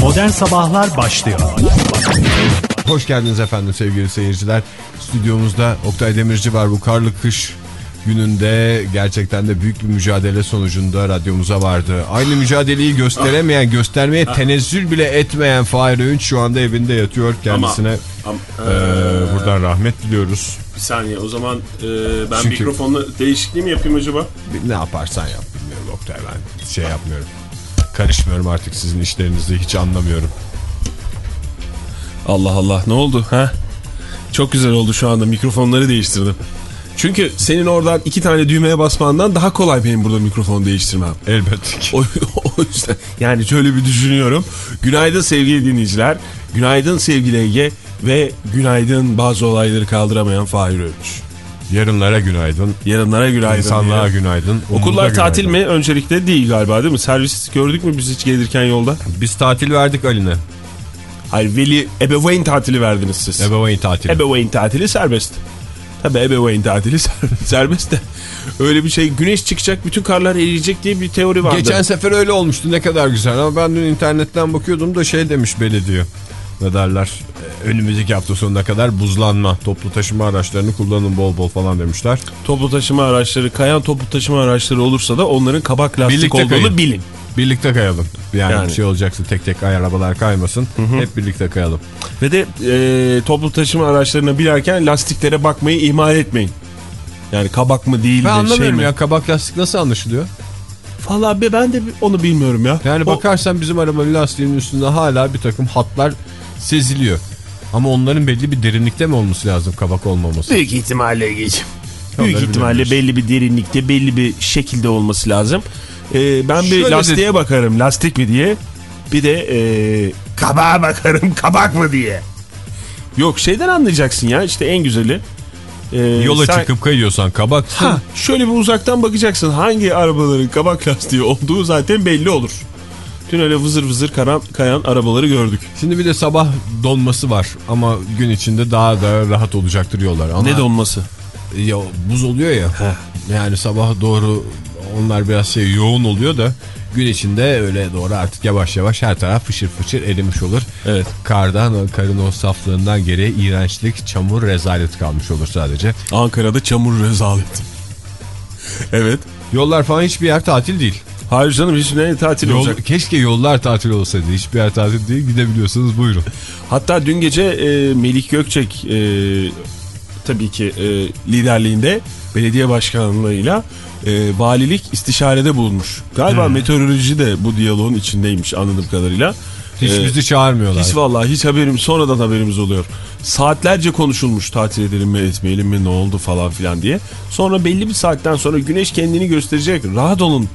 Modern Sabahlar başlıyor. Hoş geldiniz efendim sevgili seyirciler. Stüdyomuzda Oktay Demirci var bu karlı kış gününde gerçekten de büyük bir mücadele sonucunda radyomuza vardı. Aynı mücadeleyi gösteremeyen, göstermeye tenezzül bile etmeyen Fahir Öğünç şu anda evinde yatıyor kendisine. Ama, e, buradan rahmet diliyoruz. Bir saniye o zaman e, ben Çünkü- mikrofonla değişikliği mi yapayım acaba? Ne yaparsan yap bilmiyorum Oktay ben şey yapmıyorum. Karışmıyorum artık sizin işlerinizi hiç anlamıyorum. Allah Allah ne oldu ha? Çok güzel oldu şu anda mikrofonları değiştirdim. Çünkü senin oradan iki tane düğmeye basmandan daha kolay benim burada mikrofonu değiştirmem. Elbette ki. O, o yüzden yani şöyle bir düşünüyorum. Günaydın sevgili dinleyiciler. Günaydın sevgili Ege ve günaydın bazı olayları kaldıramayan Fahir Öğünç. Yarınlara günaydın. Yarınlara günaydın. İnsanlığa günaydın. Okullar tatil günaydın. mi? Öncelikle değil galiba değil mi? Servis gördük mü biz hiç gelirken yolda? Biz tatil verdik Ali'ne. Hayır veli ebeveyn tatili verdiniz siz. Ebeveyn tatili. Ebeveyn tatili serbest. Tabi ebeveyn tatili ser- serbest de. Öyle bir şey güneş çıkacak bütün karlar eriyecek diye bir teori vardı. Geçen sefer öyle olmuştu ne kadar güzel ama ben dün internetten bakıyordum da şey demiş belediye. Ne derler e, önümüzdeki hafta sonuna kadar buzlanma toplu taşıma araçlarını kullanın bol bol falan demişler. Toplu taşıma araçları kayan toplu taşıma araçları olursa da onların kabak lastik Birlikte olduğunu kayın. bilin. Birlikte kayalım. Yani, Yani. bir şey olacaksa tek tek arabalar kaymasın. Hep birlikte kayalım. Ve de e, toplu taşıma araçlarına binerken lastiklere bakmayı ihmal etmeyin. Yani kabak mı değil Ben de şey anlamıyorum mi? ya kabak lastik nasıl anlaşılıyor? Valla be ben de onu bilmiyorum ya. Yani O- bakarsan bizim arabanın lastiğinin üstünde hala bir takım hatlar seziliyor. Ama onların belli bir derinlikte mi olması lazım kabak olmaması? Büyük ihtimalle geçim. Büyük ihtimalle belli bir derinlikte belli bir şekilde olması lazım. Ee, ben bir Şöyle lastiğe bakarım lastik mi diye. Bir de ee, kabağa bakarım kabak mı diye. Yok şeyden anlayacaksın ya işte en güzeli. Ee, Yola sen- çıkıp kayıyorsan kabaksın. Ha, şöyle bir uzaktan bakacaksın hangi arabaların kabak lastiği olduğu zaten belli olur. Dün öyle vızır vızır karan, kayan arabaları gördük. Şimdi bir de sabah donması var ama gün içinde daha da rahat olacaktır yollar. Ama Ne donması? ya, buz oluyor ya. Yani sabah doğru onlar biraz şey yoğun oluyor da gün içinde öyle doğru artık yavaş yavaş her taraf fışır fışır erimiş olur. Evet. Kardan, karın o saflığından geriye iğrençlik, çamur, rezalet kalmış olur sadece. Ankara'da çamur rezalet. evet. Yollar falan hiçbir yer tatil değil. Hayır canım hiç ne tatil Yol, olacak. keşke yollar tatil olsaydı. Hiçbir yer tatil değil. Gidebiliyorsanız buyurun. Hatta dün gece e, Melik Gökçek e, tabii ki e, liderliğinde belediye başkanlığıyla e, valilik istişarede bulunmuş. Galiba meteoroloji de bu diyaloğun içindeymiş anladığım kadarıyla. Hiç E, bizi çağırmıyorlar. Hiç vallahi hiç haberim sonradan haberimiz oluyor. Saatlerce konuşulmuş tatil edelim mi etmeyelim mi ne oldu falan filan diye. Sonra belli bir saatten sonra güneş kendini gösterecek. Rahat olun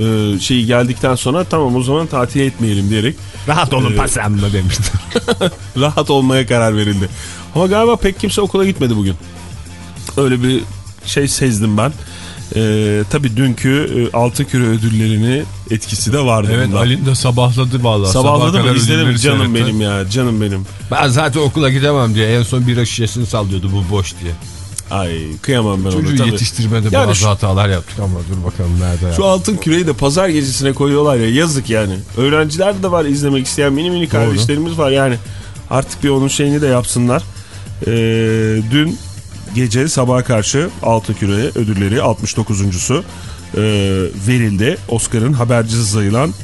e, şeyi geldikten sonra tamam o zaman tatil etmeyelim diyerek Rahat olun Ee, pasamla demişler. rahat olmaya karar verildi. Ama galiba pek kimse okula gitmedi bugün. Öyle bir şey sezdim ben. Ee, tabii dünkü e, altı küre ödüllerini etkisi de vardı. evet bunda. Ali de sabahladı vallahi. Sabahladı Sabaha mı? İzledim canım seyretti. benim ya canım benim. Ben zaten okula gidemem diye en son bira şişesini sallıyordu bu boş diye. Ay kıyamam ben Çocuğu tabii. yetiştirmede Yani bazı şu- hatalar yaptık ama dur bakalım nerede. Şu altın küreyi de pazar gecesine koyuyorlar ya yazık yani. Öğrenciler de var izlemek isteyen mini mini kardeşlerimiz var yani. Artık bir onun şeyini de yapsınlar. Ee, dün gece sabaha karşı altın küre ödülleri 69.sü e, verildi. Oscar'ın habercisi sayılan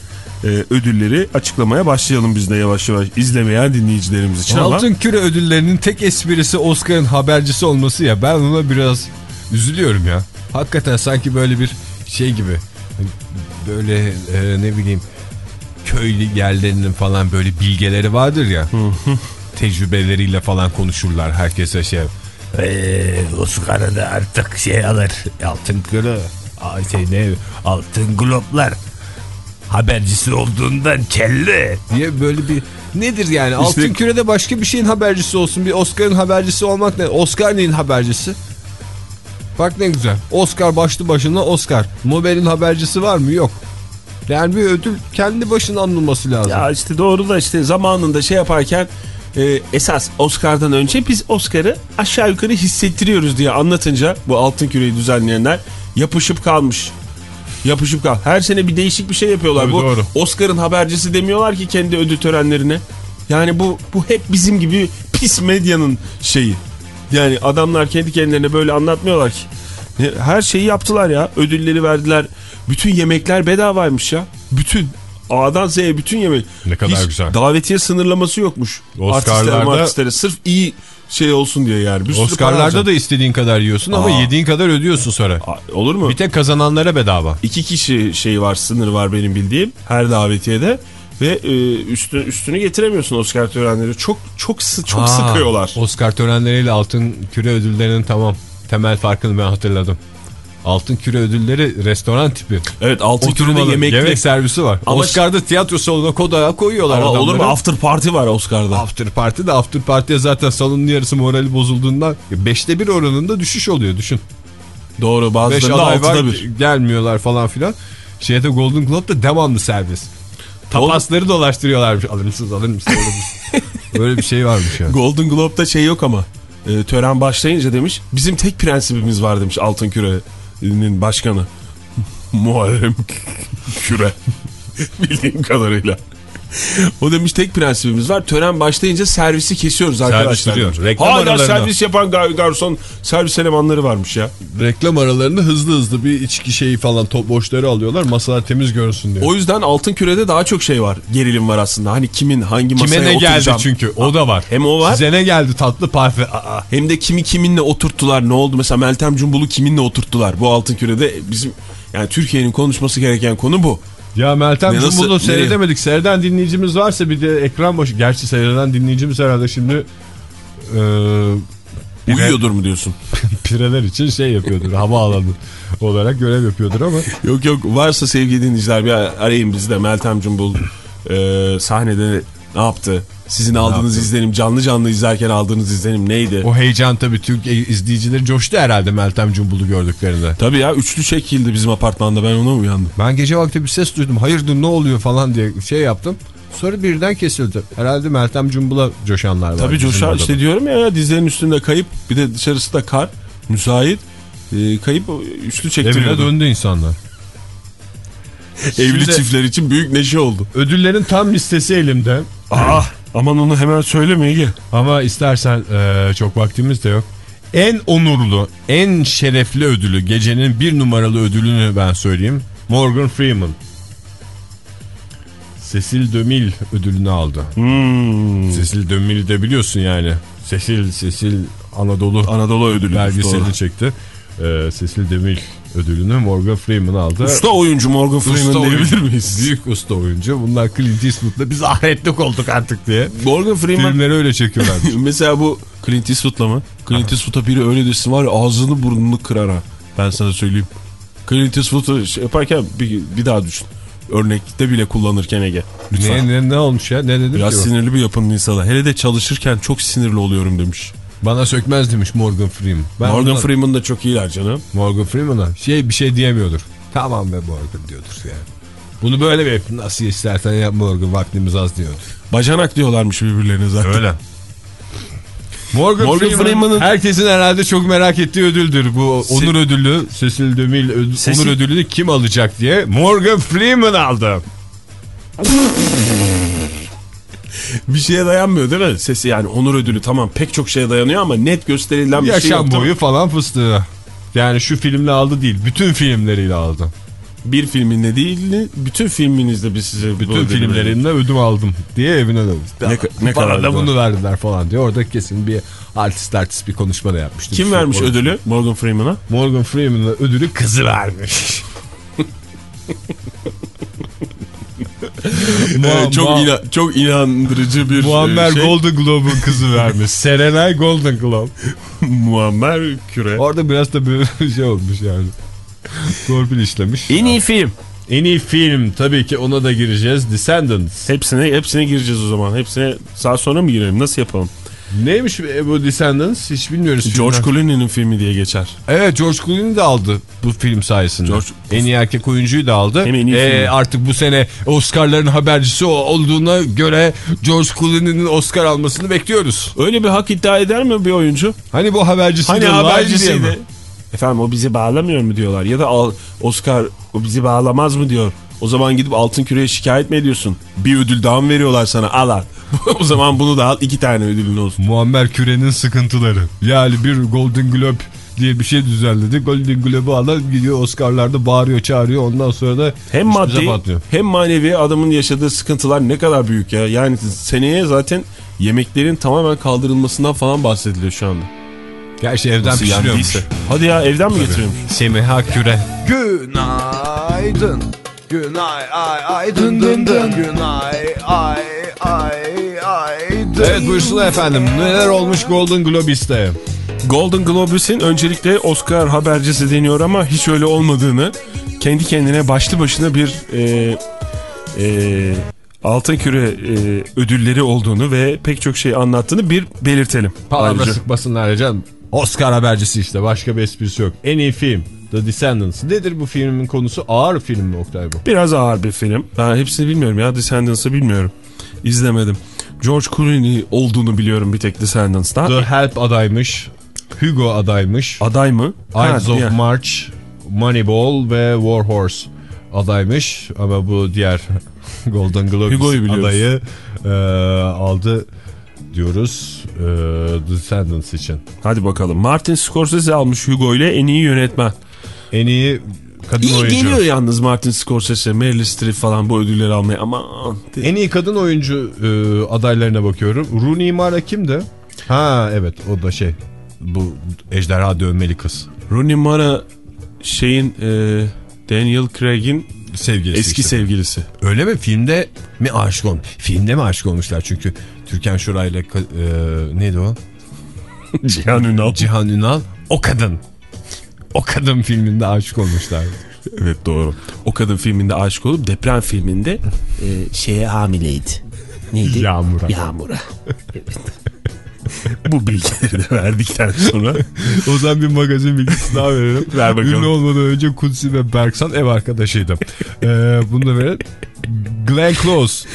e, ödülleri açıklamaya başlayalım biz de yavaş yavaş izlemeyen dinleyicilerimiz için ama. Altın Küre ödüllerinin tek esprisi Oscar'ın habercisi olması ya ben ona biraz üzülüyorum ya. Hakikaten sanki böyle bir şey gibi Hani böyle e, ne bileyim köylü yerlerinin falan böyle bilgeleri vardır ya. tecrübeleriyle falan konuşurlar herkese şey. Eee Oscar'ı da artık şey alır altın küre Ay şey ne altın globlar habercisi olduğundan kelle. Diye böyle bir nedir yani? Altın kürede başka bir şeyin habercisi olsun bir Oscar'ın habercisi olmak ne? Oscar neyin habercisi? Bak ne güzel. Oscar başlı başına Oscar. Nobel'in habercisi var mı? Yok. Yani bir ödül kendi başına anılması lazım. Ya işte doğru da işte zamanında şey yaparken e, esas Oscar'dan önce biz Oscar'ı aşağı yukarı hissettiriyoruz diye anlatınca bu altın küreyi düzenleyenler yapışıp kalmış. Yapışıp kal. Her sene bir değişik bir şey yapıyorlar. Tabii bu doğru. Oscar'ın habercisi demiyorlar ki kendi ödül törenlerine. Yani bu bu hep bizim gibi pis medyanın şeyi. Yani adamlar kendi kendilerine böyle anlatmıyorlar ki. Her şeyi yaptılar ya. Ödülleri verdiler. Bütün yemekler bedavaymış ya. Bütün. A'dan Z'ye bütün yemek. Ne kadar Hiç güzel. Davetiye sınırlaması yokmuş. Oscar'larda- Artistlere, artistlere. Sırf iyi şey olsun diye yani. Bir Oscar'larda da istediğin kadar yiyorsun ama Aa. yediğin kadar ödüyorsun sonra. Aa, Olur mu? Bir tek kazananlara bedava. İki kişi şey var sınır var benim bildiğim her davetiyede ve e, üstü, üstünü getiremiyorsun Oscar törenleri çok çok sı- çok Aa, sıkıyorlar. Oscar törenleriyle altın küre ödüllerinin tamam temel farkını ben hatırladım. Altın küre ödülleri restoran tipi. Evet altı kürede yemekli. yemek servisi var. Ama- Oscar'da tiyatro salonuna kodağa koyuyorlar Ama adamları. olur mu after party var Oscar'da. After party de after party'ye zaten salonun yarısı morali bozulduğundan 5'te 1 oranında düşüş oluyor düşün. Doğru 5 bazılarında aday var altıda bir. gelmiyorlar falan filan. Şeyde Golden Globe'da devamlı servis. Tapasları dolaştırıyorlarmış. Alır mısınız alır mısınız alır mısınız? Böyle bir şey varmış yani. Golden Globe'da şey yok ama e, tören başlayınca demiş bizim tek prensibimiz var demiş Altın Küre'nin başkanı. Muharrem Küre bildiğim kadarıyla. O demiş tek prensibimiz var. Tören başlayınca servisi kesiyoruz arkadaşlar. Hala aralarında. servis yapan gar- garson servis elemanları varmış ya. Reklam aralarında hızlı hızlı bir içki şeyi falan top boşları alıyorlar. Masalar temiz görünsün diye. O yüzden Altın Küre'de daha çok şey var. Gerilim var aslında. Hani kimin hangi masaya Kime ne geldi çünkü o da var. Hem o var. Size ne geldi tatlı parfe. Aa, Hem de kimi kiminle oturttular ne oldu mesela Meltem Cumbul'u kiminle oturttular bu Altın Küre'de bizim yani Türkiye'nin konuşması gereken konu bu. Ya Meltem Cumbul'u nereye? seyredemedik. Seyreden dinleyicimiz varsa bir de ekran başı. Gerçi seyreden dinleyicimiz herhalde şimdi e, Uyuyordur mu diyorsun? pireler için şey yapıyordur. havaalanı olarak görev yapıyordur ama. yok yok varsa sevgili dinleyiciler bir arayın bizi de Meltem Cumbul e, sahnede ne yaptı? Sizin aldığınız yaptı? izlenim canlı canlı izlerken aldığınız izlenim neydi? O heyecan tabii Türk izleyicileri coştu herhalde Meltem Cumbul'u gördüklerinde. Tabii ya üçlü çekildi bizim apartmanda ben ona uyandım. Ben gece vakti bir ses duydum. Hayırdır ne oluyor falan diye şey yaptım. Sonra birden kesildi. Herhalde Meltem Cumbul'a coşanlar var. Tabii da. işte diyorum ya dizlerin üstünde kayıp bir de dışarısı da kar müsait e, kayıp üçlü Evine çektiriyordu. döndü insanlar. Evli Şimdi- çiftler için büyük neşe oldu. Ödüllerin tam listesi elimde. Ah aman onu hemen söyleme Ege. Ama istersen eee, çok vaktimiz de yok. En onurlu, en şerefli ödülü, gecenin bir numaralı ödülünü ben söyleyeyim. Morgan Freeman. Cecil DeMille ödülünü aldı. Hmm. Cecil DeMille de biliyorsun yani. Cecil, Cecil Anadolu Anadolu ödülü. belgeselini çekti. Eee Cecil DeMille ödülünü Morgan Freeman aldı. Usta oyuncu Morgan Freeman Usta diyebilir miyiz? Büyük usta oyuncu. Bunlar Clint Eastwood'la biz ahretlik olduk artık diye. Morgan Freeman Filmleri öyle çekiyorlar. mesela bu Clint Eastwood'la mı? Clint Eastwood'a biri öyle desin var ya ağzını burnunu kırar ha. Ben sana söyleyeyim. Clint Eastwood'u şey yaparken bir, bir daha düşün. Örnekte bile kullanırken Ege. Lütfen. ne, ne, ne olmuş ya? Ne dedim Biraz ki? sinirli bir yapının insanı. Hele de çalışırken çok sinirli oluyorum demiş. Bana sökmez demiş Morgan Freeman. Ben Morgan Freeman da çok iyiler canım. Morgan Freeman'a şey bir şey diyemiyordur. Tamam be Morgan diyordur yani. Bunu böyle bir nasıl istersen yap Morgan vaktimiz az diyordur. Bacanak diyorlarmış birbirlerine zaten. Öyle. Morgan, Morgan Freeman Freeman'ın- herkesin herhalde çok merak ettiği ödüldür. Bu Se- onur ödülü, Cecil DeMille ödül, Cecil- onur ödülünü kim alacak diye Morgan Freeman aldı. Bir şeye dayanmıyor değil mi? Sesi yani onur ödülü tamam pek çok şeye dayanıyor ama net gösterilen bir şey yok. Yaşam boyu falan fıstığı. Yani şu filmle aldı değil, bütün filmleriyle aldı. Bir filminle değil bütün filminizde biz size Bütün filmlerimle ödüm aldım diye evine döndü. Ne ne kadar da bunu verdiler falan diye. Orada kesin bir artist artist bir konuşma da yapmıştı. Kim şey vermiş orada. ödülü Morgan Freeman'a? Morgan Freeman'a ödülü kızı vermiş. Muam- çok Muam- ina- çok inandırıcı bir Muammer e, şey. Golden Globe'un kızı vermiş. Serenay Golden Globe. Muammer Küre. Orada biraz da böyle şey olmuş yani. Torpil işlemiş. En iyi film. En iyi film tabii ki ona da gireceğiz. Descendants. Hepsine hepsine gireceğiz o zaman. Hepsine saat sonra mı girelim? Nasıl yapalım? Neymiş bu Descendants hiç bilmiyoruz. George. Clooney'nin filmi diye geçer. Evet George Clooney de aldı bu film sayesinde. George- en iyi erkek oyuncuyu da aldı. Hem en iyi Ee, artık bu sene Oscar'ların habercisi o- olduğuna göre George Clooney'nin Oscar almasını bekliyoruz. Öyle bir hak iddia eder mi bir oyuncu? Hani bu habercisiydi? Hani habercisiydi? Efendim o bizi bağlamıyor mu diyorlar. Ya da Oscar o bizi bağlamaz mı diyor. O zaman gidip altın küreye şikayet mi ediyorsun? Bir ödül daha mı veriyorlar sana? Al al. o zaman bunu da al iki tane ödülün olsun. Muammer Küre'nin sıkıntıları. Yani bir Golden Globe diye bir şey düzenledi. Golden Globe'u alan gidiyor Oscar'larda bağırıyor çağırıyor ondan sonra da Hem maddi patlıyor. hem manevi adamın yaşadığı sıkıntılar ne kadar büyük ya. Yani seneye zaten yemeklerin tamamen kaldırılmasından falan bahsediliyor şu anda. Gerçi evden Nasıl pişiriyormuş. yendiyse. Hadi ya evden mi getiriyormuş? Semiha Küre. Günaydın. Günay ay ay dın dın dın. Günay ay ay ay dın. Evet buyursunlar efendim. Neler olmuş Golden Globe'iste? Golden Globus'in öncelikle Oscar habercisi deniyor ama hiç öyle olmadığını kendi kendine başlı başına bir e, e, altın küre e, ödülleri olduğunu ve pek çok şey anlattığını bir belirtelim. Palavra sıkmasınlar canım. Oscar habercisi işte başka bir esprisi yok. En iyi film The Descendants. Nedir bu filmin konusu? Ağır film mi Oktay bu? Biraz ağır bir film. Ben hepsini bilmiyorum ya Descendants'ı bilmiyorum. İzlemedim. George Clooney olduğunu biliyorum bir tek Descendants'ta. The Help adaymış. Hugo adaymış. Aday mı? Eyes Ha, of ya. March, Moneyball ve War Horse adaymış. Ama bu diğer Golden Globe Hugo'yu biliyoruz. adayı e, aldı diyoruz e, Descendants için. Hadi bakalım. Martin Scorsese almış Hugo ile en iyi yönetmen. En iyi kadın İyi oyuncu. geliyor yalnız Martin Scorsese, Meryl Streep falan bu ödülleri almaya ama En iyi kadın oyuncu e, adaylarına bakıyorum. Rooney Mara kimdi? Ha evet o da şey. Bu ejderha dövmeli kız. Rooney Mara şeyin e, Daniel Craig'in Sevgilisi eski işte. sevgilisi. Öyle mi? Filmde mi aşık olmuş? Filmde mi aşık olmuşlar? Çünkü Türkan Şoray'la e, neydi o? Cihan Ünal. Cihan Ünal o kadın. O kadın filminde aşık olmuşlar. Evet doğru. O kadın filminde aşık olup deprem filminde e, şeye hamileydi. Neydi? Yağmur'a. Yağmur'a. Evet. Bu bilgileri de verdikten sonra O zaman bir magazin bilgisi daha verelim. Ver bakalım. Ünlü olmadan önce Kutsi ve Berksan ev arkadaşıydı. ee, bunu da verelim. Glenn Close.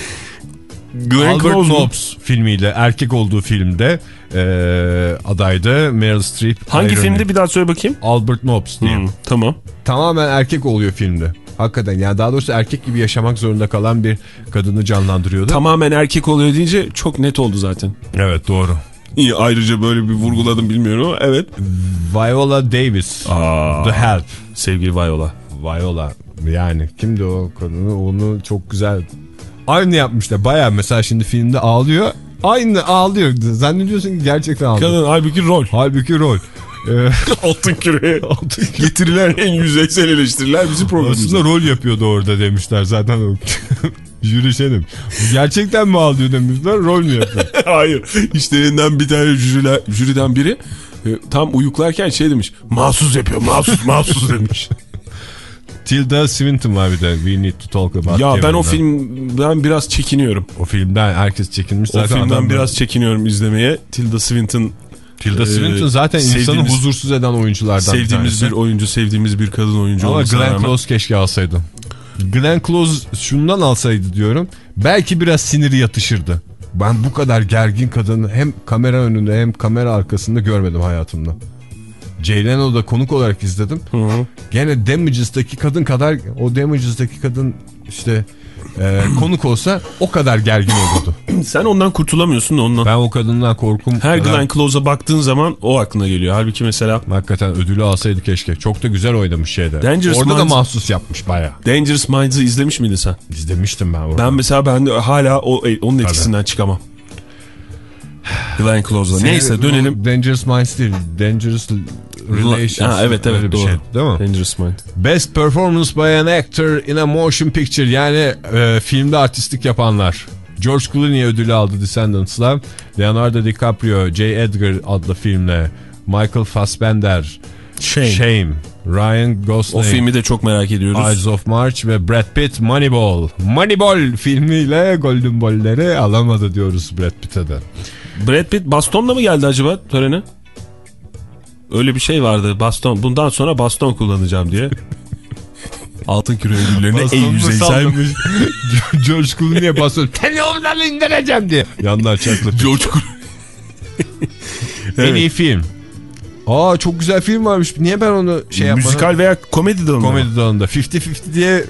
Glenn Albert Close? Nobbs filmiyle erkek olduğu filmde e, adaydı. Meryl Streep. Hangi Irony. filmde bir daha söyle bakayım. Albert Nobbs diye. Hmm, tamam. Tamamen erkek oluyor filmde. Hakikaten yani daha doğrusu erkek gibi yaşamak zorunda kalan bir kadını canlandırıyordu. Tamamen erkek oluyor deyince çok net oldu zaten. Evet doğru. İyi ayrıca böyle bir vurguladım bilmiyorum ama evet. Viola Davis. Aa, The Help. sevgili Viola. Viola yani kimdi o kadını onu çok güzel aynı yapmışlar baya mesela şimdi filmde ağlıyor aynı ağlıyor zannediyorsun ki gerçekten ağlıyor. Kadın halbuki rol. Halbuki rol. Altın küreye getirilen en yüzeysel eleştiriler bizi programımızda. aslında rol yapıyordu orada demişler zaten jüri şey demiş. Gerçekten mi ağlıyor demişler rol mü yapıyor? Hayır. İşlerinden bir tane jüriler, jüriden biri e, tam uyuklarken şey demiş. Mahsus yapıyor mahsus mahsus demiş. Tilda Swinton var bir de We Need to Talk About ya ben o filmden biraz çekiniyorum. O filmden herkes çekilmiş O zaten. filmden adam- biraz çekiniyorum izlemeye. Tilda Swinton Tilda Ee, Swinton zaten insanı huzursuz eden oyunculardan bir sevdiğimiz tanesi. bir oyuncu, sevdiğimiz bir kadın oyuncu Ama Glenn rağmen. Close keşke alsaydı. Glenn Close şundan alsaydı diyorum. Belki biraz siniri yatışırdı. Ben bu kadar gergin kadını hem kamera önünde hem kamera arkasında görmedim hayatımda. Jay Leno'da konuk olarak izledim. Hı hı. Gene Damages'daki kadın kadar o Damages'daki kadın işte e, konuk olsa o kadar gergin olurdu. Sen ondan kurtulamıyorsun da ondan. Ben o kadından korkum. Her kadar- Glenn Close'a baktığın zaman o aklına geliyor. Halbuki mesela Hakikaten ödülü alsaydı keşke. Çok da güzel oynamış şeyde. Dangerous Orada da Minds- mahsus yapmış baya. Dangerous Minds'ı izlemiş miydin sen? İzlemiştim ben orada. Ben mesela ben de hala o, e, onun etkisinden çıkamam. Glenn Close'la. Neyse dönelim. Dangerous Minds değil. Dangerous Relations. Ha, evet evet bir doğru. şey, değil mi? Dangerous Mind. Best Performance by an Actor in a Motion Picture. Yani e, filmde artistlik yapanlar. George Clooney ödülü aldı Descendants'la. Leonardo DiCaprio, J. Edgar adlı filmle. Michael Fassbender, Shame. Shame, Ryan O Gosling, filmi de çok merak ediyoruz. Eyes of March ve Brad Pitt Moneyball. Moneyball filmiyle Golden Ball'leri alamadı diyoruz Brad Pitt'e de. Brad Pitt bastonla mı geldi acaba törene? Öyle bir şey vardı. Baston. Bundan sonra baston kullanacağım diye. Altın küre ödüllerine en yüzeysel. George Clooney'e basıyor. Seni oradan indireceğim diye. Yanlar çaklı. George Clooney. En iyi film. Aa çok güzel film varmış. Niye ben onu şey yapmadım? Müzikal veya komedi dalında. Komedi dalında. 50-50 diye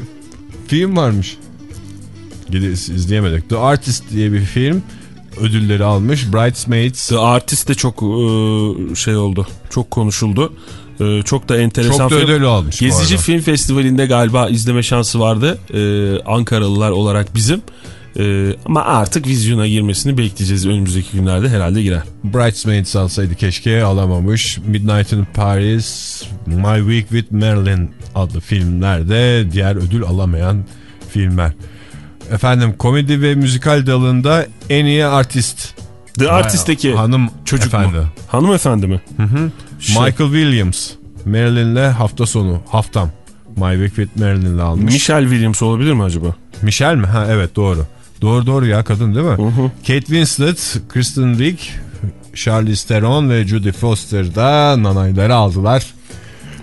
film varmış. Gidip izleyemedik. The Artist diye bir film ödülleri almış. Bridesmaids. The Artist de çok e, şey oldu. Çok konuşuldu. E, çok da enteresan Çok da ödül almış Gezici. Film Festivali'nde galiba izleme şansı vardı. E, Ankaralılar olarak bizim. E, ama artık vizyona girmesini bekleyeceğiz. Önümüzdeki günlerde herhalde girer. Bridesmaids alsaydı keşke alamamış. Midnight in Paris, My Week with Marilyn adlı filmlerde diğer ödül alamayan filmler. Efendim komedi ve müzikal dalında en iyi artist. The Artist'teki hanım çocuk mu? efendi. hanımefendi mi? Şey, Michael Williams. Marilyn'le hafta sonu haftam. My Week with Marilyn'le almış. Michelle Williams olabilir mi acaba? Michelle mi? Ha evet doğru. Doğru doğru ya kadın değil mi? Hı hı. Kate Winslet, Kristen Wiig, Charlize Theron ve Judy Foster da nanayları aldılar.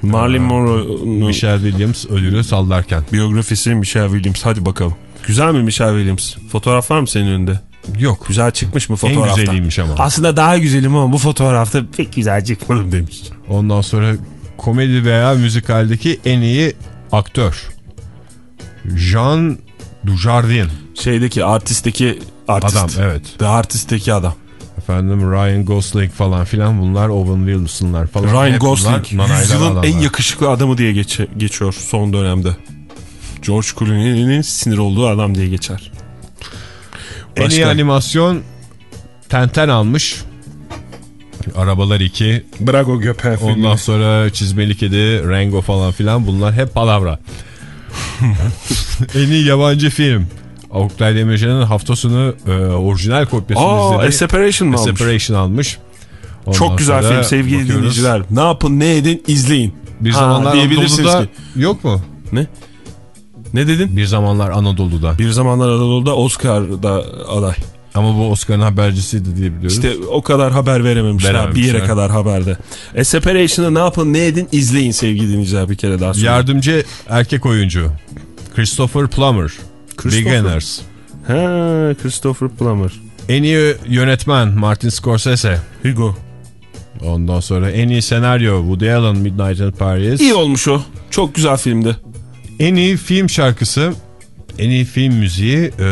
Marilyn Monroe'nun Michelle Williams ödülü sallarken. biyografisi Michelle Williams. Hadi bakalım. Güzel mi Michelle Williams? Fotoğraf var mı senin önünde? Yok. Güzel çıkmış mı En fotoğrafta? güzeliymiş ama. Aslında daha güzelim ama bu fotoğrafta pek güzel çıkmadım demiş. Ondan sonra komedi veya müzikaldeki en iyi aktör. Jean Dujardin. Şeydeki artistteki artist. Adam evet. The Artist'teki adam. Efendim Ryan Gosling falan filan bunlar Owen Wilson'lar falan. Ryan Gosling yüzyılın en yakışıklı adamı diye geçe- geçiyor son dönemde. George Clooney'nin sinir olduğu adam diye geçer. En iyi Başka? animasyon Tenten almış. Arabalar 2. Brago Göpen Ondan sonra Çizmeli Kedi, Rango falan filan bunlar hep palavra. en iyi yabancı film. Oktay Demirci'nin hafta sonu e, orijinal kopyasını Aa, A izledik. Separation mı A almış? Separation almış. Ondan Çok güzel film sevgili bakıyoruz. dinleyiciler. Ne yapın ne edin izleyin. Bir Ha, zamanlar Anadolu'da ki. yok mu? Ne? Ne dedin? Bir zamanlar Anadolu'da. Bir zamanlar Anadolu'da Oscar'da aday. Ama bu Oscar'ın habercisiydi diye biliyoruz. İşte o kadar haber verememişler. Verememişler. Bir yere kadar haberde. A Separation'ı ne yapın ne edin izleyin sevgili dinleyiciler bir kere daha sonra. Yardımcı erkek oyuncu. Christopher Plummer. Christopher. Beginners. Ha, Christopher Plummer. En iyi yönetmen Martin Scorsese. Hugo. Ondan sonra en iyi senaryo Woody Allen Midnight in Paris. İyi olmuş o. Çok güzel filmdi. En iyi film şarkısı, en iyi film müziği e,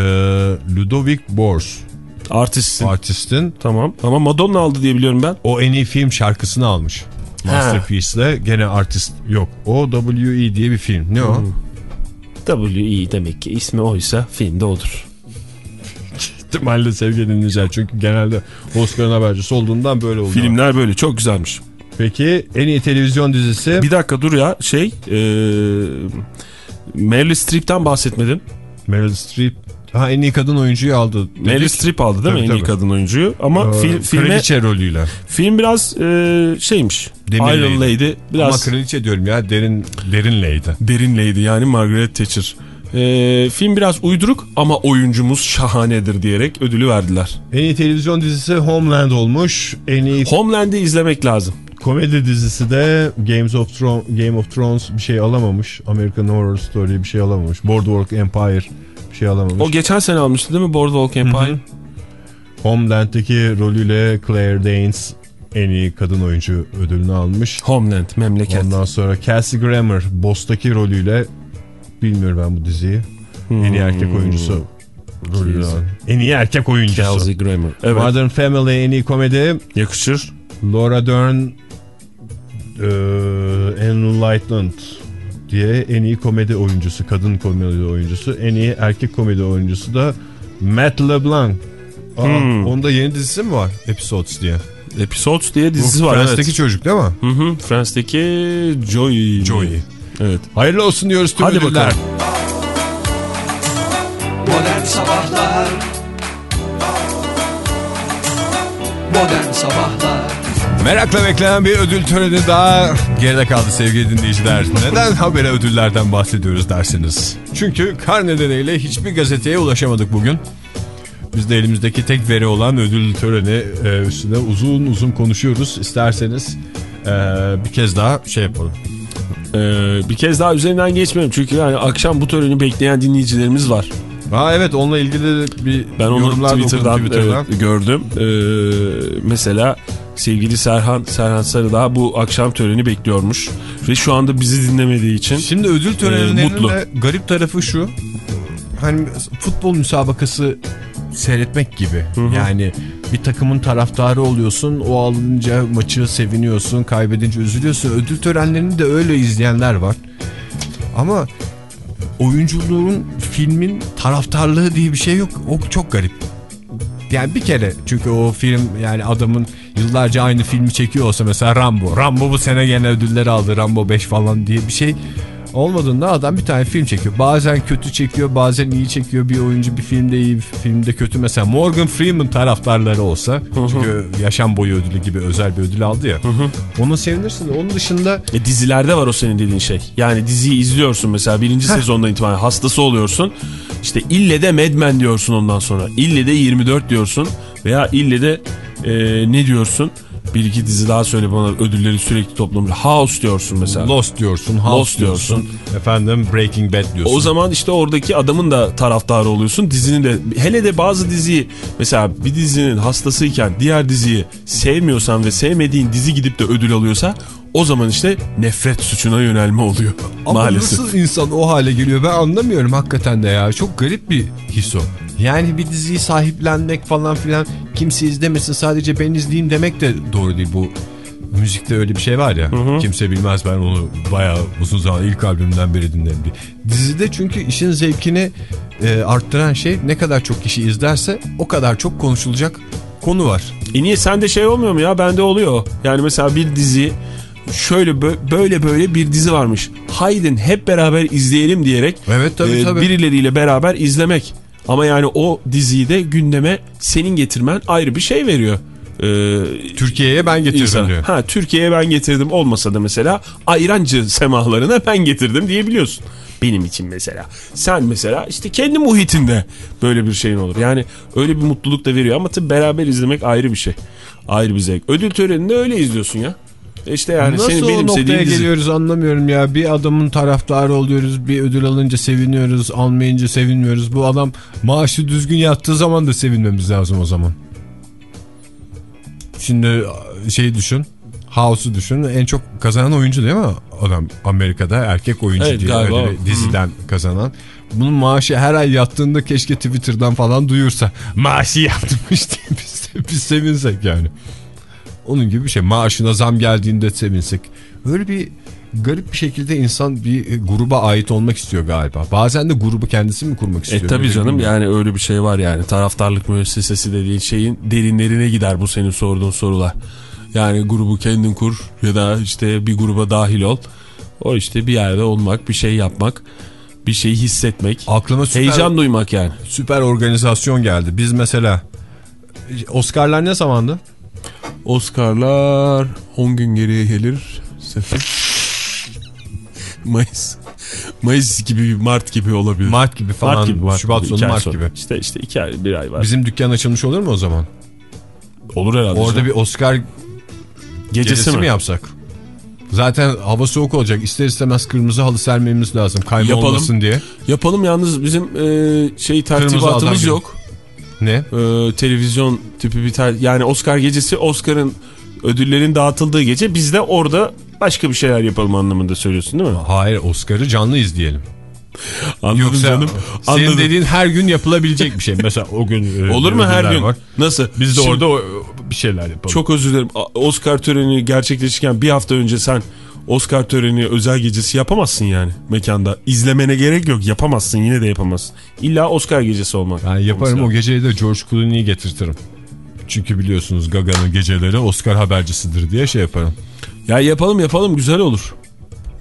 Ludovic Bors Artistsin. artistin. Tamam. Ama Madonna aldı diye biliyorum ben. O en iyi film şarkısını almış. Masterpiece'le gene artist yok. O W.E. diye bir film. Ne o? W.E. demek ki ismi oysa filmde odur. İhtimalle sevgili dinleyiciler. Çünkü genelde Oscar'ın habercisi olduğundan böyle oldu. Filmler böyle çok güzelmiş. Peki en iyi televizyon dizisi? Bir dakika dur ya şey e, Meryl Streep'ten bahsetmedin. Meryl Streep. Ha en iyi kadın oyuncuyu aldı. dedik. Meryl Streep aldı değil mi Tabii, en iyi tabii. kadın oyuncuyu ama Ee, fil, filme, Kraliçe rolüyle. film biraz e, şeymiş. Demir Iron Lady. Lady Ama biraz kraliçe diyorum ya derin derinleydi. derin Lady yani Margaret Thatcher. E, film biraz uyduruk ama oyuncumuz şahanedir diyerek ödülü verdiler. En iyi televizyon dizisi Homeland olmuş. En iyi Homeland'i izlemek lazım. Komedi dizisi de Games of Thrones, Game of Thrones bir şey alamamış. American Horror Story bir şey alamamış. Boardwalk Empire bir şey alamamış. O geçen sene almıştı değil mi Boardwalk Empire? Homeland'deki rolüyle Claire Danes en iyi kadın oyuncu ödülünü almış. Homeland memleket. Ondan sonra Kelsey Grammer Boss'taki rolüyle bilmiyorum ben bu diziyi. En iyi erkek oyuncusu Kelsey. almış. En iyi erkek oyuncusu. Kelsey Grammer. Evet. Modern Family en iyi komedi. Yakışır. Laura Dern e, Enlightened diye en iyi komedi oyuncusu, kadın komedi oyuncusu. En iyi erkek komedi oyuncusu da Matt LeBlanc. Aa, Hmm. Onda yeni dizisi mi var? Episodes diye. Episodes diye Bu dizisi var. Friends'teki Evet. çocuk değil mi? Hı hı. Friends'teki Joey. Joey. Evet. Hayırlı olsun diyoruz tüm Hadi ödüller. bakalım. Modern Sabahlar Modern Sabahlar Merakla beklenen bir ödül töreni daha geride kaldı sevgili dinleyiciler. Neden habere ödüllerden bahsediyoruz dersiniz? Çünkü kar nedeniyle hiçbir gazeteye ulaşamadık bugün. Biz de elimizdeki tek veri olan ödül töreni e, üstüne uzun uzun konuşuyoruz. İsterseniz e, bir kez daha şey yapalım. Ee, bir kez daha üzerinden geçmiyorum çünkü yani akşam bu töreni bekleyen dinleyicilerimiz var. Ha evet onunla ilgili bir Ben yorumlar Twitter'dan, Twitter'dan. evet, gördüm. Ee, mesela sevgili Serhan Serhan Sarıdağ bu akşam töreni bekliyormuş. Ve şu anda bizi dinlemediği için Şimdi ödül törenlerinin Ee, mutlu. de garip tarafı şu. Hani futbol müsabakası seyretmek gibi. Yani bir takımın taraftarı oluyorsun. O alınca maçı seviniyorsun. Kaybedince üzülüyorsun. Ödül törenlerini de öyle izleyenler var. Ama oyunculuğun filmin taraftarlığı diye bir şey yok. O çok garip. Yani bir kere çünkü o film yani adamın yıllarca aynı filmi çekiyor olsa mesela Rambo. Rambo bu sene gene ödülleri aldı. Rambo 5 falan diye bir şey olmadığında adam bir tane film çekiyor. Bazen kötü çekiyor bazen iyi çekiyor. Bir oyuncu bir filmde iyi bir filmde kötü. Mesela Morgan Freeman taraftarları olsa çünkü yaşam boyu ödülü gibi özel bir ödül aldı ya. Onu sevinirsin. Onun dışında E, dizilerde var o senin dediğin şey. Yani diziyi izliyorsun mesela birinci sezondan itibaren hastası oluyorsun. İşte ille de Mad Men diyorsun ondan sonra. İlle de 24 diyorsun. Veya ille de e, ne diyorsun? Bir iki dizi daha söyle bana ödülleri sürekli toplamış. House diyorsun mesela. Lost diyorsun, House Lost diyorsun. diyorsun. Efendim Breaking Bad diyorsun. O zaman işte oradaki adamın da taraftarı oluyorsun. Dizinin de hele de bazı diziyi mesela bir dizinin hastasıyken diğer diziyi sevmiyorsan ve sevmediğin dizi gidip de ödül alıyorsa o zaman işte nefret suçuna yönelme oluyor Ama maalesef. nasıl insan o hale geliyor ben anlamıyorum hakikaten de ya. Çok garip bir his o. Yani bir diziyi sahiplenmek falan filan kimse izlemesin sadece ben izleyeyim demek de doğru değil bu. Müzikte öyle bir şey var ya kimse bilmez ben onu bayağı uzun zaman ilk albümden beri dinlerim diye. Dizide çünkü işin zevkini e, arttıran şey ne kadar çok kişi izlerse o kadar çok konuşulacak konu var. E niye sende şey olmuyor mu ya? Bende oluyor. Yani mesela bir dizi şöyle bö- böyle böyle bir dizi varmış. Haydin hep beraber izleyelim diyerek Evet, tabii, e, tabii. birileriyle beraber izlemek. Ama yani o diziyi de gündeme senin getirmen ayrı bir şey veriyor. Ee, Türkiye'ye ben getirdim insana. diyor. Ha Türkiye'ye ben getirdim olmasa da mesela ayrancı semahlarına ben getirdim diyebiliyorsun. Benim için mesela. Sen mesela işte kendi muhitinde böyle bir şeyin olur. Yani öyle bir mutluluk da veriyor ama tabii beraber izlemek ayrı bir şey. Ayrı bir zevk. Ödül töreninde öyle izliyorsun ya. İşte yani Nasıl senin o noktaya dizi. geliyoruz anlamıyorum ya. Bir adamın taraftarı oluyoruz. Bir ödül alınca seviniyoruz. Almayınca sevinmiyoruz. Bu adam maaşı düzgün yattığı zaman da sevinmemiz lazım o zaman. Şimdi şey düşün. House'u düşün. En çok kazanan oyuncu değil mi adam Amerika'da erkek oyuncu Evet, diye galiba öyle o. bir diziden kazanan. Bunun maaşı her ay yattığında keşke Twitter'dan falan duyursa. Maaşı yatmış diye biz, biz sevinsek yani. Onun gibi bir şey. Maaşına zam geldiğinde sevinsek. Böyle bir garip bir şekilde insan bir gruba ait olmak istiyor galiba. Bazen de grubu kendisi mi kurmak istiyor? E tabi canım yani öyle bir şey var yani taraftarlık müessesesi dediğin şeyin derinlerine gider bu senin sorduğun sorular. Yani grubu kendin kur ya da işte bir gruba dahil ol. O işte bir yerde olmak, bir şey yapmak, bir şeyi hissetmek, Aklıma süper, heyecan duymak yani. süper organizasyon geldi. Biz mesela Oscar'lar ne zamandı? Oscar'lar 10 gün geriye gelir. Sefer. Mayıs. Mayıs gibi, Mart gibi olabilir. Mart gibi falan. Mart gibi, Mart Şubat sonu Mart sonra. gibi. İşte işte iki ay, bir ay var. Bizim dükkan açılmış olur mu o zaman? Olur herhalde. Orada canım. bir Oscar gecesi, mi? yapsak? Zaten hava soğuk olacak. İster istemez kırmızı halı sermemiz lazım. Kayma Yapalım. olmasın diye. Yapalım yalnız bizim e, şey tertibatımız gibi. yok. Ne? E, televizyon tipi bir ter yani Oscar gecesi Oscar'ın ödüllerin dağıtıldığı gece biz de orada başka bir şeyler yapalım anlamında söylüyorsun değil mi? Hayır Oscar'ı canlı izleyelim. Anladım Yoksa canım. senin Anladım. dediğin her gün yapılabilecek bir şey. Mesela o gün e, Olur mu her gün? var. Nasıl? Biz de Şimdi orada o- bir şeyler yapalım. Çok özür dilerim. Oscar töreni gerçekleşirken bir hafta önce sen Oscar töreni özel gecesi yapamazsın yani mekanda. İzlemene gerek yok. Yapamazsın yine de yapamazsın. İlla Oscar gecesi olmak. Ben yaparım o geceyi de George Clooney'i getirtirim. Çünkü biliyorsunuz Gaga'nın geceleri Oscar habercisidir diye şey yaparım. Ya yapalım yapalım güzel olur.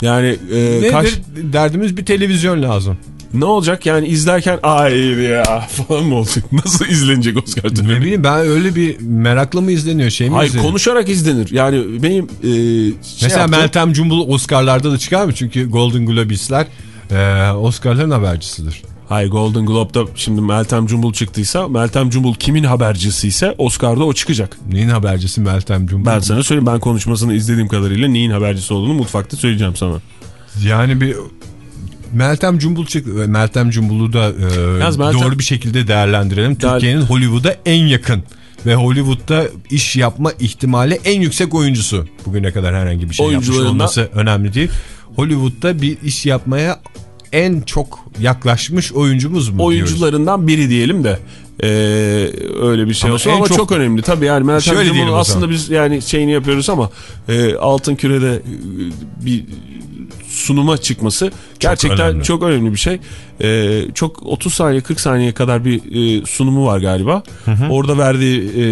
Yani e, Nedir? kaç Derdimiz bir televizyon lazım. Ne olacak yani izlerken ay ya falan mı olacak? Nasıl izlenecek Oscar Ne töreni? bileyim ben öyle bir meraklı mı izleniyor şey mi Hayır izleniyor? konuşarak izlenir. Yani benim e, şey Mesela yaptığım- Meltem Cumbul Oscar'larda da çıkar mı? Çünkü Golden Globes'ler e, Oscar'ların habercisidir. Hayır Golden Globe'da şimdi Meltem Cumbul çıktıysa Meltem Cumbul kimin habercisi ise Oscar'da o çıkacak. Neyin habercisi Meltem Cumbul? Ben sana söyleyeyim ben konuşmasını izlediğim kadarıyla neyin habercisi olduğunu mutfakta söyleyeceğim sana. Yani bir Meltem Cumbul çıktı. Meltem Cumbul'u da e, Yalnız Meltem- doğru bir şekilde değerlendirelim. Değer- Türkiye'nin Hollywood'a en yakın ve Hollywood'da iş yapma ihtimali en yüksek oyuncusu. Bugüne kadar herhangi bir şey yapmış olması önemli değil. Hollywood'da bir iş yapmaya en çok yaklaşmış oyuncumuz mu diyoruz? oyuncularından biri diyelim de e, öyle bir şey Ama ama çok, çok- önemli tabii yani Meltem Şöyle o aslında biz yani şeyini yapıyoruz ama e, Altın Küre'de e, bir sunuma çıkması gerçekten önemli. çok önemli bir şey. E, çok 30 saniye 40 saniye kadar bir e, sunumu var galiba. Orada verdiği e,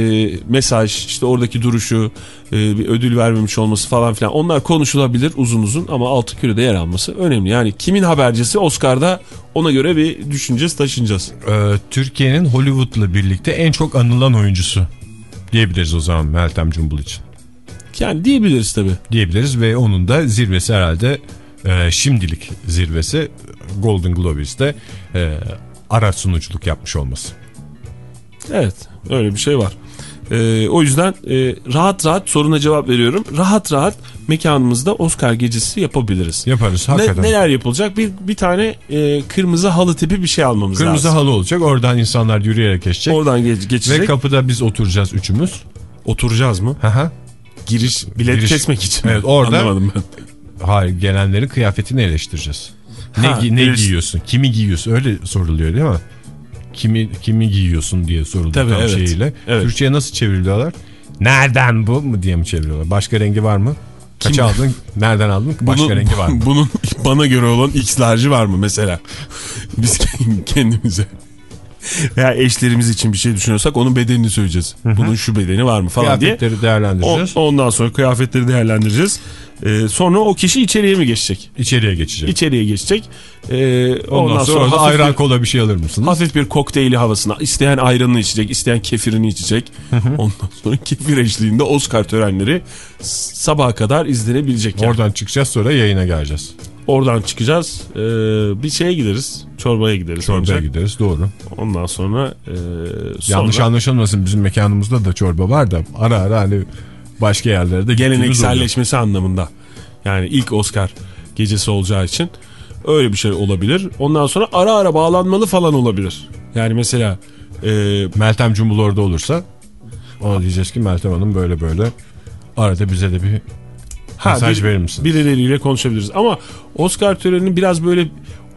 mesaj işte oradaki duruşu e, bir ödül vermemiş olması falan filan onlar konuşulabilir uzun uzun ama Altın Küre'de yer alması önemli. Yani kimin habercisi Oscar'da ona göre bir düşüneceğiz taşınacağız. Ee, Türkiye'nin Hollywood'la birlikte en çok anılan oyuncusu diyebiliriz o zaman Meltem Cumbul için. Yani diyebiliriz tabii. Diyebiliriz ve onun da zirvesi herhalde e, şimdilik zirvesi Golden Globes'te e, ara sunuculuk yapmış olması. Evet öyle bir şey var. Ee, o yüzden e, rahat rahat soruna cevap veriyorum. Rahat rahat mekanımızda Oscar gecesi yapabiliriz. Yaparız Ne, hakikaten. neler yapılacak? Bir, bir tane e, kırmızı halı tipi bir şey almamız Kırmızı lazım. halı olacak oradan insanlar yürüyerek geçecek. Oradan geç, geçecek. Ve kapıda biz oturacağız üçümüz. Oturacağız mı? Hı hı. Giriş, bilet Giriş- kesmek için. Evet, orada- Anlamadım ben. Hayır gelenlerin kıyafetini eleştireceğiz. Ne, Ha, ne eleş- giyiyorsun? Kimi giyiyorsun? Öyle soruluyor değil mi? Kimi kimi giyiyorsun diye soruluyor Tabii, tam evet. şeyiyle. Evet. Türkçe'ye nasıl çeviriyorlar? Nereden bu mu diye mi çeviriyorlar? Başka rengi var mı? Kaç Kim- aldın? Nereden aldın? Başka Bunun- rengi var mı? Bunun bana göre olan X large'ı var mı mesela? Biz kendimize veya eşlerimiz için bir şey düşünüyorsak onun bedenini söyleyeceğiz. Bunun şu bedeni var mı falan diye. Kıyafetleri O- değerlendireceğiz. ondan sonra kıyafetleri değerlendireceğiz. Ee, sonra o kişi içeriye mi geçecek? İçeriye geçecek. İçeriye geçecek. Ee, Ondan, sonra, orada hafif, ayran bir, kola bir şey alır mısınız? hafif bir kokteyli havasına. isteyen ayranını içecek, isteyen kefirini içecek. Ondan sonra kefir eşliğinde Oscar törenleri sabaha kadar izlenebilecek. Yani. Oradan çıkacağız sonra yayına geleceğiz. Oradan çıkacağız. Ee, bir şeye gideriz. Çorbaya gideriz. Çorbaya önce. gideriz doğru. Ondan sonra, e, sonra Yanlış anlaşılmasın bizim mekanımızda da çorba var da ara ara hani başka yerlere de gittiğimiz oluyor. gelenekselleşmesi anlamında. Yani ilk Oscar gecesi olacağı için öyle bir şey olabilir. Ondan sonra ara ara bağlanmalı falan olabilir. Yani mesela e, Meltem Cumbul orada olursa ona diyeceğiz ki Meltem Hanım böyle böyle arada bize de bir ha, mesaj bir- verir misin? birileriyle konuşabiliriz. Ama Oscar törenini biraz böyle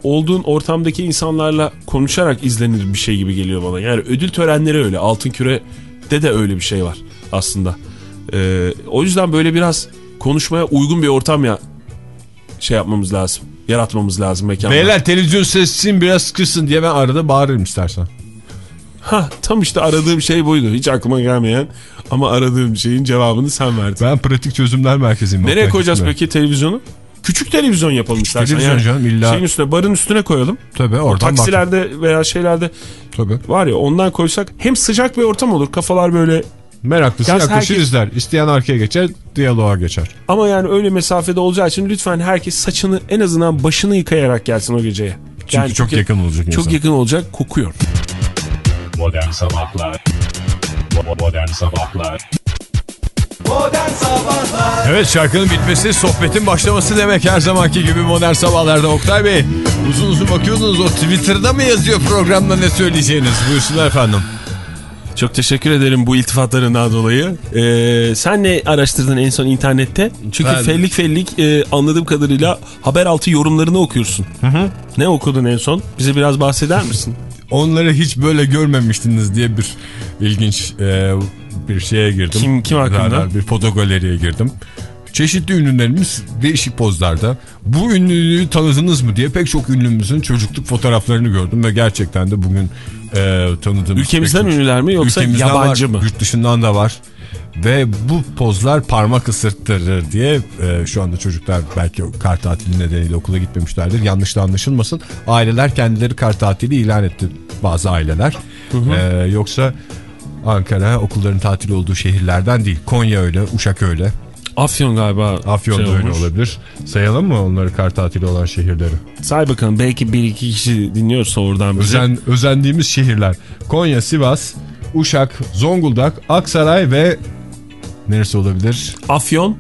olduğun ortamdaki insanlarla konuşarak izlenir bir şey gibi geliyor bana. Yani ödül törenleri öyle. Altın Küre'de de öyle bir şey var aslında. E, o yüzden böyle biraz konuşmaya uygun bir ortam ya şey yapmamız lazım. Yaratmamız lazım mekanda. Beyler televizyon sesini biraz kısın diye ben arada bağırırım istersen. Ha tam işte aradığım şey buydu. Hiç aklıma gelmeyen ama aradığım şeyin cevabını sen verdin. Ben pratik çözümler merkeziyim. Nereye koyacağız üstüne. peki televizyonu? Küçük televizyon yapalım istersen. televizyon canım, illa- Şeyin üstüne barın üstüne koyalım. Tabii O oradan bak. taksilerde veya şeylerde Tabii. var ya ondan koysak hem sıcak bir ortam olur. Kafalar böyle Meraklısı Yalnız yaklaşır herkes- izler. İsteyen arkaya geçer, diyaloğa geçer. ama yani öyle mesafede olacağı için lütfen herkes saçını en azından başını yıkayarak gelsin o geceye. Çünkü Yani çok yakın olacak insan. Çok yakın olacak kokuyor. Modern Sabahlar Modern Sabahlar Modern Sabahlar Evet şarkının bitmesi sohbetin başlaması demek her zamanki gibi modern sabahlarda Oktay Bey. Uzun uzun bakıyordunuz o Twitter'da mı yazıyor programda ne söyleyeceğiniz? Buyursunlar efendim. Çok teşekkür ederim bu iltifatlarından dolayı. Ee, sen ne araştırdın en son internette? Çünkü Ben- fellik fellik e, anladığım kadarıyla haber altı yorumlarını okuyorsun. Ne okudun en son? Bize biraz bahseder misin? Onları hiç böyle görmemiştiniz diye bir ilginç e, bir şeye girdim. Kim- kim hakkında? Bir fotogaleriye girdim. Çeşitli ünlülerimiz değişik pozlarda. Bu ünlüyü tanıdınız mı diye pek çok ünlümüzün çocukluk fotoğraflarını gördüm ve gerçekten de bugün e, tanıdığımız... Ülkemizden ünlüler mi yoksa yabancı var, mı? Yurt dışından da var. Ve bu pozlar parmak ısırttırır diye e, şu anda çocuklar belki kar tatili nedeniyle okula gitmemişlerdir. Yanlış da anlaşılmasın. Aileler kendileri kar tatili ilan etti bazı aileler. E, yoksa Ankara okulların tatil olduğu şehirlerden değil. Konya öyle, Uşak öyle, Afyon galiba. Afyon da şey öyle olmuş. olabilir. Sayalım mı onları kar tatili olan şehirleri? Say bakalım belki bir iki kişi dinliyorsa oradan bize. Özen, özendiğimiz şehirler. Konya, Sivas, Uşak, Zonguldak, Aksaray ve neresi olabilir? Afyon,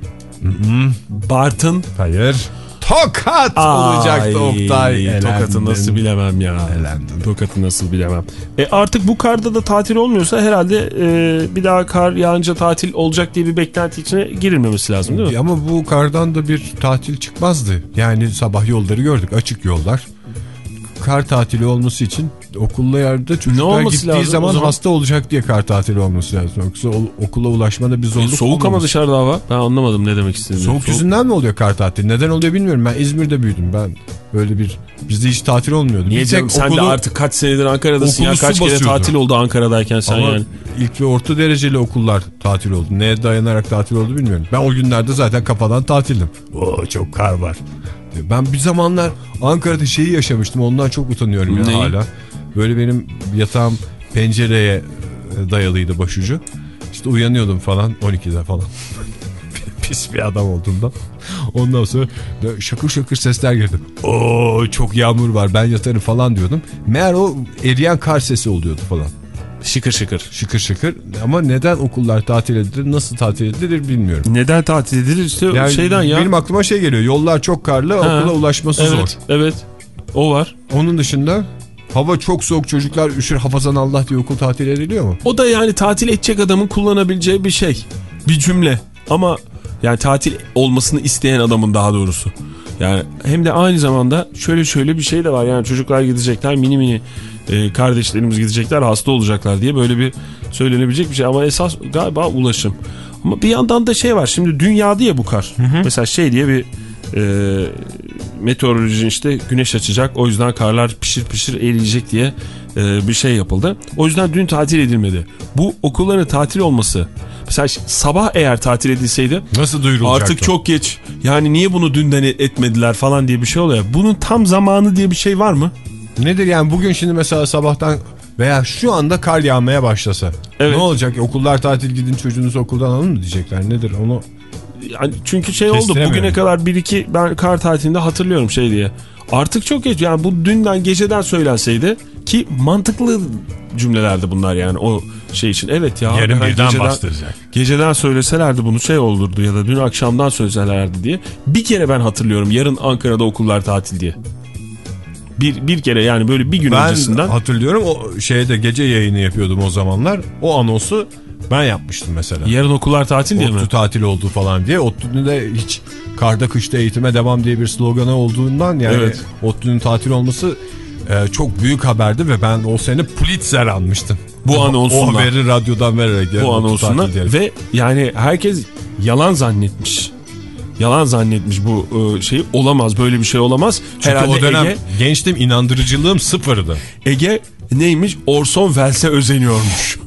Bartın, Hayır. tokat olacaktı Oktay. Tokatı Elendin. nasıl bilemem ya. Elendin. Tokatı nasıl bilemem. E artık bu karda da tatil olmuyorsa herhalde e, bir daha kar yağınca tatil olacak diye bir beklenti içine girilmemesi lazım değil mi? Ama bu kardan da bir tatil çıkmazdı. Yani sabah yolları gördük açık yollar. Kar tatili olması için okullu yerde çocuklar olması gittiği lazım zaman, zaman? hasta olacak diye kar tatili olması lazım. Yoksa okula ulaşmada bir E, zorluk soğuk ama dışarıda hava. Ben anlamadım ne demek istediğini. Soğuk yüzünden mi oluyor kar tatili? Neden oluyor bilmiyorum. Ben İzmir'de büyüdüm. Ben böyle bir bizde hiç tatil olmuyordu. Niye canım sen de artık kaç senedir Ankara'dasın ya kaç kere basıyordu. tatil oldu Ankara'dayken sen Ama yani. ilk ve orta dereceli okullar tatil oldu. Neye dayanarak tatil oldu bilmiyorum. Ben o günlerde zaten kafadan tatildim. Oo çok kar var. Ben bir zamanlar Ankara'da şeyi yaşamıştım. Ondan çok utanıyorum ya hala. Böyle benim yatağım pencereye e, dayalıydı başucu. İşte uyanıyordum falan 12'de falan. Pis bir adam olduğumdan. Ondan sonra şakır şakır sesler girdi. Oo çok yağmur var ben yatarım falan diyordum. Meğer o eriyen kar sesi oluyordu falan. Şıkır şıkır. Şıkır şıkır ama neden okullar tatil edilir nasıl tatil edilir bilmiyorum. Neden tatil edilir işte Yani şeyden ya. Benim aklıma şey geliyor yollar çok karlı Ha. okula ulaşması evet, zor. Evet o var. Onun dışında hava çok soğuk çocuklar üşür hafazan Allah diye okul tatil ediliyor mu? O da yani tatil edecek adamın kullanabileceği bir şey. Bir cümle. Ama yani tatil olmasını isteyen adamın daha doğrusu. Yani hem de aynı zamanda şöyle şöyle bir şey de var. Yani çocuklar gidecekler mini mini e, kardeşlerimiz gidecekler hasta olacaklar diye böyle bir söylenebilecek bir şey. Ama esas galiba ulaşım. Ama bir yandan da şey var. Şimdi dünya diye bu kar. Mesela şey diye bir e, meteorolojinin işte güneş açacak. O yüzden karlar pişir pişir eriyecek diye e, bir şey yapıldı. O yüzden dün tatil edilmedi. Bu okulların tatil olması. Mesela sabah eğer tatil edilseydi Nasıl duyurulacaktı? artık çok geç. Yani niye bunu dünden et- etmediler falan diye bir şey oluyor. Bunun tam zamanı diye bir şey var mı? Nedir yani bugün şimdi mesela sabahtan veya şu anda kar yağmaya başlasa. Evet. Ne olacak? Okullar tatil gidin çocuğunuzu okuldan alın mı diyecekler? Nedir onu? Yani çünkü şey oldu bugüne kadar bir iki ben kar tatilinde hatırlıyorum şey diye. Artık çok geç yani bu dünden geceden söylenseydi ki mantıklı cümlelerdi bunlar yani o şey için. Evet ya. Yarın birden geceden- bastıracak. Geceden söyleselerdi bunu şey olurdu ya da dün akşamdan söyleselerdi diye. Bir kere ben hatırlıyorum yarın Ankara'da okullar tatil diye. Bir, bir kere yani böyle bir gün Ben öncesinden. hatırlıyorum o şeyde gece yayını yapıyordum o zamanlar. O anonsu ben yapmıştım mesela. Yarın okullar tatil diye mi? ODTÜ tatil oldu falan diye. ODTÜ'nün de hiç karda kışta eğitime devam diye bir sloganı olduğundan yani Evet. ODTÜ'nün tatil olması e, çok büyük haberdi ve ben o sene Pulitzer almıştım. Bu O anonsunla. haberi radyodan vererek. yani bu diyerek. ve yani herkes yalan zannetmiş. Yalan zannetmiş bu e, şey olamaz böyle bir şey olamaz. Çünkü Herhalde o dönem Ege, gençtim inandırıcılığım sıfırdı. Ege neymiş Orson Welles'e özeniyormuş.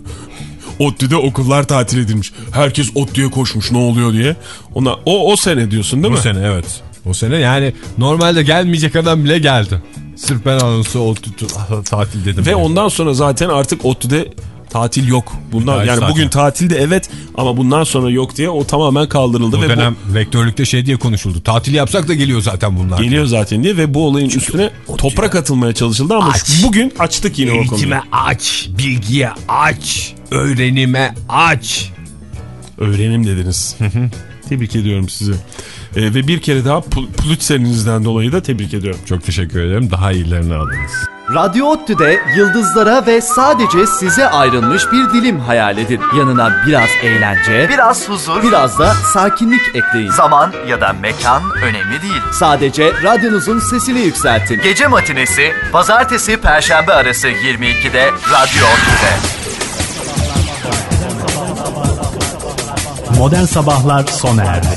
ODTÜ'de okullar tatil edilmiş. Herkes ODTÜ'ye koşmuş ne oluyor diye. Ona o o sene diyorsun değil Bu mi? sene evet. O sene yani normalde gelmeyecek adam bile geldi. Sırf ben anonsu ODTÜ tatil dedim. Ve yani. ondan sonra zaten artık ODTÜ'de tatil yok. Hayır, yani zaten. bugün tatilde evet ama bundan sonra yok diye o tamamen kaldırıldı o ve dönem rektörlükte şey diye konuşuldu. Tatil yapsak da geliyor zaten bunlar. bu geliyor zaten diye ve bu olayın üstüne toprak atılmaya çalışıldı ama şu- bugün açtık yine o konuyu. Eğitime aç, bilgiye aç, öğrenime aç. Öğrenim dediniz. tebrik ediyorum sizi. Ee, ve bir kere daha Pul- Pulitzer'inizden dolayı da tebrik ediyorum. Çok teşekkür ederim. Daha iyilerini aldınız. Radyo ODTÜ'de yıldızlara ve sadece size ayrılmış bir dilim hayal edin. Yanına biraz eğlence, Biraz huzur, biraz da sakinlik ekleyin. zaman ya da mekan önemli değil. Sadece radyonuzun sesini yükseltin. Gece matinesi pazartesi perşembe arası 22'de Radyo ODTÜ'de. Modern Sabahlar sona erdi.